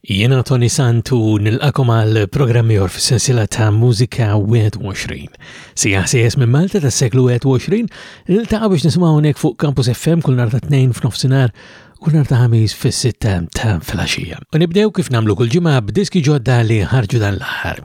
Jiena Tony Sant u nilqakom għal programm ieħor fis-sensiela ta' Mużika 21. Sija ħsejjes minn Malta tas-seklu 21, niltaqa' biex nisimgħu hawnhekk fuq Campus FM kull nhar ta' tnejn f'nofsinhar u nhar ta' ħamis fis-sitta ta' filgħaxija. U nibdew kif nagħmlu kull ġimgħa b'diski ġodda li ħarġu dan l-aħħar.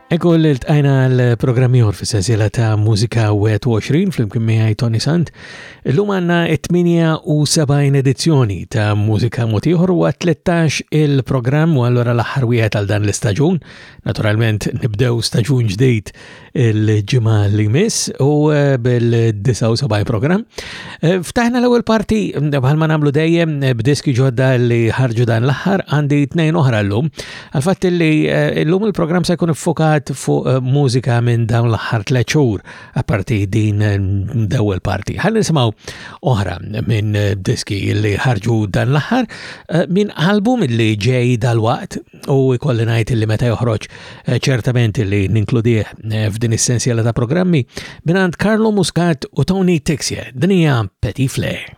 Ekku li l-tqajna l-programm jor fi sensiela ta' Musika 21 fl-imkien miħaj Tony Sant. Illum għanna 78 edizzjoni ta' Musika Motiħor u 13 il-programm u għallura l-aħħar wieħed għal dan l-istaġun. Naturalment nibdew staġun ġdejt il-ġimgħa li mis u eh, bil-79 programm. Eh, ftaħna l-ewwel parti bħalma nagħmlu dejjem eh, b'diski ġodda li ħarġu dan l-aħħar għandi tnejn oħra llum. Għal-fatt li eh, l-lum il-program se jkun iffokat fuq eh, mużika minn dawn l-ħar tleċur, apparti din eh, dawel parti. Għal nisimaw oħra minn diski li ħarġu dan l-ħar minn album li ġej dal-waqt u jkolli ngħid li meta joħroġ ċertament li ninkludih f'din essenzjala ta' programmi minn għand Carlo Muscat u Tony Tixie. Din hija Petit Flair.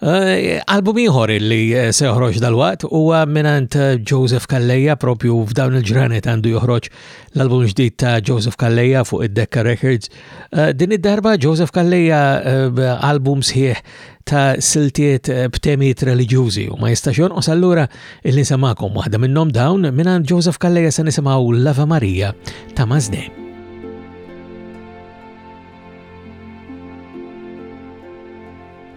Eh, album ieħor li eh, se joħroġ dal-waqt huwa minant eh, Joseph Kalleja propju f'dawn il-ġranet għandu joħroġ l-album ġdid ta' Joseph Kalleja fuq id-Dekka Records. Din id-darba Joseph Kalleja album sħiħ ta' siltiet eh, b'temiet reliġjużi u ma jistax jonqos allura il nisemakom waħda minnhom dawn minn Joseph Kalleja se nisimgħu Lava Marija ta' Mażnej.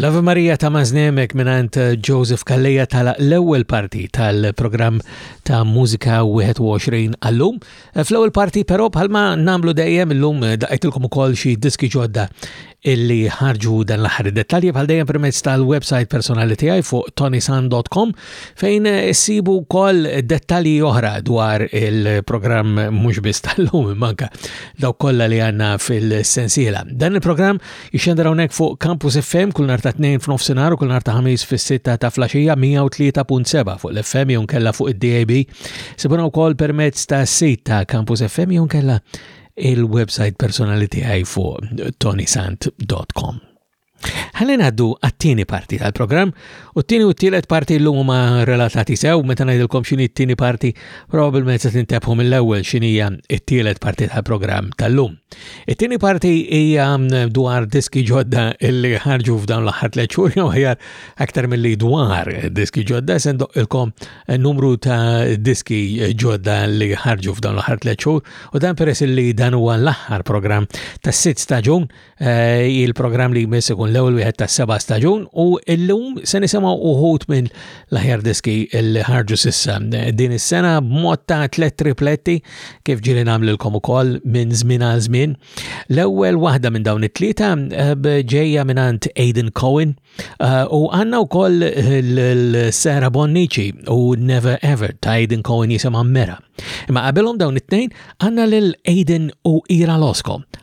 L-Ave Maria ta' Maznemek minant Joseph Kalleja tala l-ewwel parti tal-programm ta' Mużika 21 għallum. Fl-ewwel parti però bħalma namlu dejjem illum daqajtilkom ukoll xi diski ġodda illi ħarġu dan l-aħħar dettalji bħal dejjem permezz tal-website personali tiegħi fuq tonisan.com fejn issibu wkoll dettalji oħra dwar il-programm mhux biss tal-lum manka daw kollha li għandna fil-sensiela. Dan il-programm Ixxandar hawnhekk fuq Campus FM kull nhar ta' tnejn f'nofsinhar u kull nhar ta' ħamis fis-sitta ta' flaxija 103.7 fuq l-FM jew kella fuq id-DAB. Sibuna wkoll permezz ta' sit ta' Campus FM jew kella il-website personali tiegħi fuq tonisant.com. Ħalli ngħaddu għat-tieni parti tal-programm U t-tieni u t-tielet parti llum huma relatati sew, meta ngħidilkom x'inhi t-tieni parti, probabbilment se tintebħu mill-ewwel x'inhija t-tielet parti tal-programm tal-lum. It-tieni parti hija mm, dwar diski ġodda li ħarġu f'dawn l-aħħar tliet xhur jew aħjar aktar milli dwar diski ġodda se ndoqqilkom numru ta' diski ġodda li ħarġu f'dawn l-aħħar tliet xhur u dan peress li dan huwa l-aħħar programm tas-sitt staġun Eh, il-programm li jmiss ikun l-ewwel wieħed ta' seba' staġun u llum se nisimgħu uħut minn l-aħjar diski li ħarġu sissa eh, din is-sena b'mod ta' tliet tripletti kif ġieli nagħmlilkom ukoll minn żmien għal żmien. L-ewwel waħda minn dawn it-tlieta eh, ġejja mingħand Aiden Cohen u għandna wkoll l-Sara Bonnici u Never Ever ta' Aiden Cohen jisimha Mera. Imma qabilhom dawn it-tnejn għandna lil Aiden u Ira Losko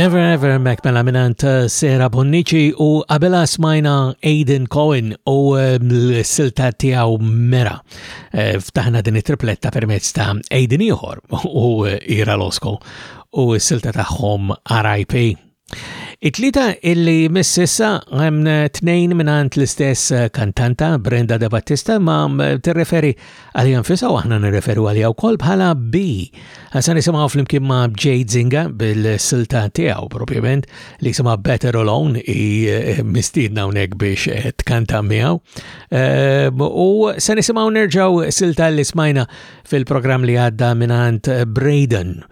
Never Ever Mac mela minant eh, Sera Bonnici u qabela smajna Aiden Cohen u eh, l-silta tijaw Mera. Eh, ftaħna din it-tripletta permezz ta' Aiden Ihor u Ira Losko u s-silta taħħom R.I.P. It-tlieta illi jmiss issa tnejn minant l-istess eh, kantanta Brenda De Battista ma eh, tirreferi għal janfisa u aħna nirreferu għal jaw kol bħala B. Għasa nisimaw fl-imkien ma Jay Zinga bil-silta tiegħu propjament li jisima Better Alone i eh, mistidna unek biex tkanta miegħu. U se nisimaw nerġaw silta li smajna fil-programm li għadda minant Braden.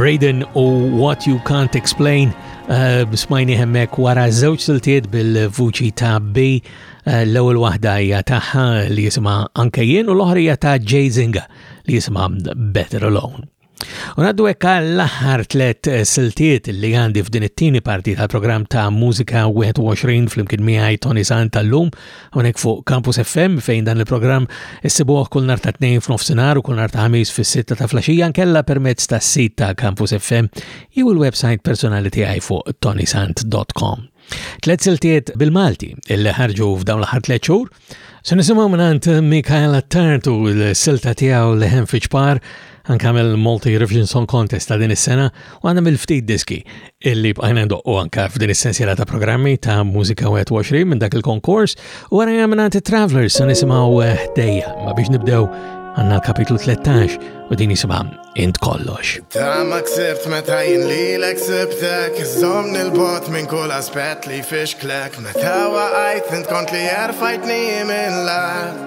Braden u What You Can't Explain eh, smajni hemmek wara żewġ siltiet bil-vuċi ta' B eh, l-ewwel waħda hija tagħha li jisimha anke jien u l-oħrija ta' Jazinga li jisimha Better Alone. U naddu ekka l-aħħar tlet eh, siltiet li għandi f'din it-tieni parti tal-programm ta' Musika 21 fl-imkien miegħi Tony Sant tal-lum Hawnhekk fuq Campus FM fejn dan il-programm issibuh kull nar ta' tnejn f'nofsinhar u kull nar ta' ħamis fis-sitta ta' flaxija nkella permezz tas-sit ta' Campus FM jew il-website personali tiegħi fuq tonisant.com. Tlet siltiet bil-Malti illi ħarġu f'dawn l-ħar tlet xhur. Se nisimgħu mingħand Mikael Attartu l-silta tiegħu li hemm fiċpar anka mill-Malta Eurovision Song Contest ta' din is-sena u għandna mill-ftit diski illi bqajna ndoqqu anka f'din is-sensiela ta' programmi ta' Mużika 21 minn dak il-konkors u għara jgħamnati Travelers sa' nisimaw eh, ħdejja ma biex nibdew għanna l-kapitlu 13 u din jisima int kollox. Ta' ma ksibt meta jien li l-eksibtek, iżom nil-bot minn kull aspet li fixklek, meta waqajt int kont li jarfajtni minn lat.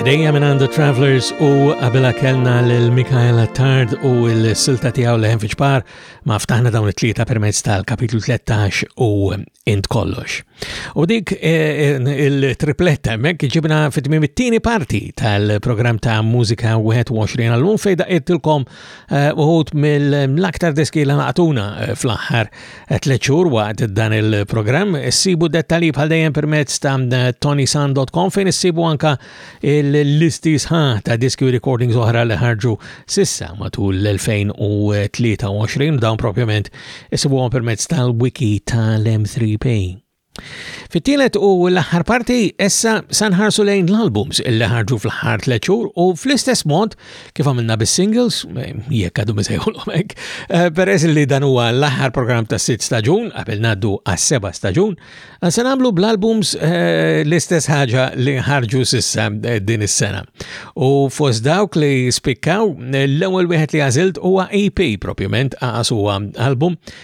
Ħdejja minn għandu Travelers u għabela kellna l-Mikael Attard u l-silta tijaw l ħenfiċ par ma ftaħna dawn it-tlieta permezz tal-kapitlu 13 u int kollox. U dik e, e, il-tripletta mek ġibna fit-tmim it-tieni parti tal-programm ta' Mużika 21 għallum fejda idtilkom e, uħut mill-aktar deski l-għatuna fl-aħħar tliet xhur waqt dan il-programm. Issibu dettalji bħal dejjem permezz ta' tonisan.com fejn issibu anka l-listi sħa ta' diski u recordings oħra li ħarġu sissa matul l-2023 dawn propjament issibuhom permezz tal-wiki tal-M3P. Fit-tielet u l-aħħar parti, issa sanħarsu lejn l-albums illi ħarġu fl-aħħar tliet xhur u fl-istess mod kif għamilna bis-singles, eh, jekk għadu misejħulhom hekk, eh, peress li dan huwa l-aħħar programm ta' sitt staġun qabel ngħaddu għas-seba' staġun, eh, se nagħmlu bl-albums l-istess ħaġa li ħarġu sissa din is-sena. U fost dawk li spikkaw l-ewwel wieħed li għażilt huwa EP propjament għas huwa album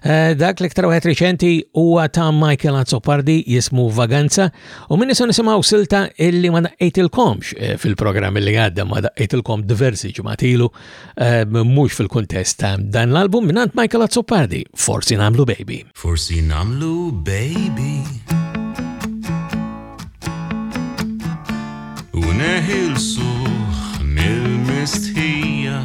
Eh, dak l-iktar wieħed riċenti huwa ta' Michael Azzopardi jismu Vaganza u minn nisu nisimgħu silta illi ma daqqejtilkomx eh, fil-programm li għadda ma daqqejtilkom diversi ġimatilu eh, mhux fil-kuntest ta' dan l-album minn Michael Azzopardi, Forsi Namlu Baby. Forsi Namlu Baby. U neħilsu mill-mistħija.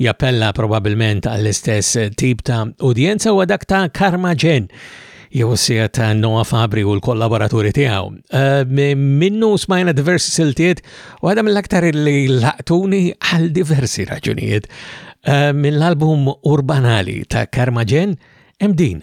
jappella probabbilment għall-istess tip ta' udjenza u dak ta' Karma Ġen jew sija ta' Noah Fabri u l-kollaboraturi tiegħu. Eh, minnu smajna diversi siltiet u għadha mill-aktar li laqtuni għal diversi raġunijiet. Eh, mill-album Urbanali ta' Karmaġen hemm din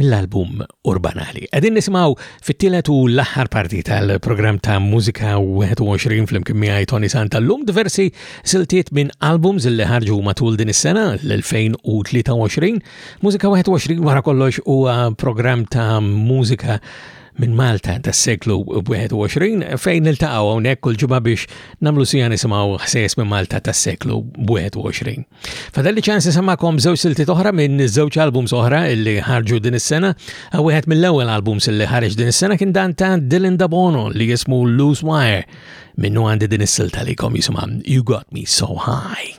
mill-album Urbanali. Għedin nisimaw fit-tielet u l-aħħar parti tal-programm ta' Mużika 21 fl-imkien miegħi Tony Santa llum diversi siltiet minn albums li ħarġu matul din is-sena l-2023. Mużika 21 wara kollox huwa programm ta' mużika minn Malta tas-seklu 21 fejn niltaqgħu hawnhekk kull ġimgħa biex nagħmlu sija nisimgħu ħsies minn Malta tas-seklu 21. Fadelli ċans nisemakom żewġ siltiet oħra minn żewġ albums oħra illi ħarġu din is-sena. Wieħed mill-ewwel albums illi ħareġ din is-sena kien dan ta' Dylan Dabono li jismu Loose Wire. Minnu għandi din is-silta li kom jisimha You Got Me So High.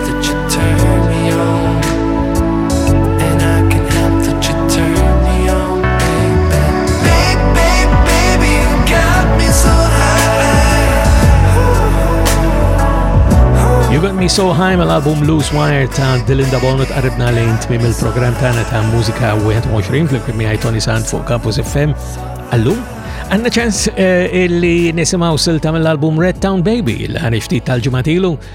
Me So High mal-album Loose Wire ta' Dylan Dabonu tqarribna lejn tmim il-programm tagħna ta' mużika 21 fl-imkien miegħi Tony Sant fuq Campus FM. Allum, għandna ċans eh, illi nisimgħu silta mill-album Red Town Baby l-ħarġ ftit tal-ġimatilu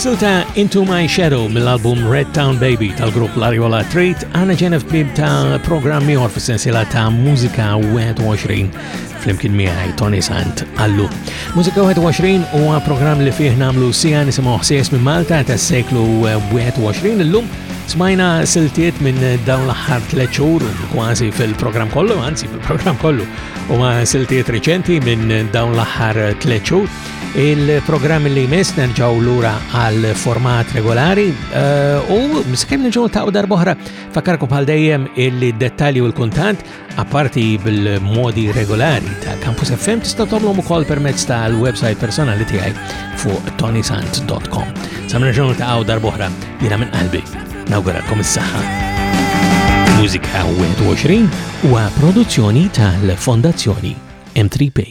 Silta Into My Shadow mill-album Red Town Baby tal-grupp Lariola Treat għana ġenef bib ta' programmi għor f-sensila ta' mużika 21 flimkien miegħi Tony Sant Allu. Mużika 21 huwa programm li fih nagħmlu sija nisimgħu ħsies minn Malta tas-seklu 21 illum smajna siltiet minn dawn l-aħħar tliet xhur kważi fil-programm kollu, anzi fil-programm kollu huma siltiet riċenti minn dawn l-aħħar tliet xhur. Il-programm li jmiss nerġgħu lura għal format regolari eh, u miskem nerġgħu ta' darbohra fakkarkom bħal dejjem il-dettalji u l-kuntant Apparti bil-modi regolari ta' Campus FM tista' tagħmlhom ukoll permezz tal-website personali tiegħi fuq tonysant.com. Samna ġurnal ta' għaw darbohra jiena minn qalbi. Nawguralkom is-saħħa. Mużika 21 huwa produzzjoni tal-Fondazzjoni M3P.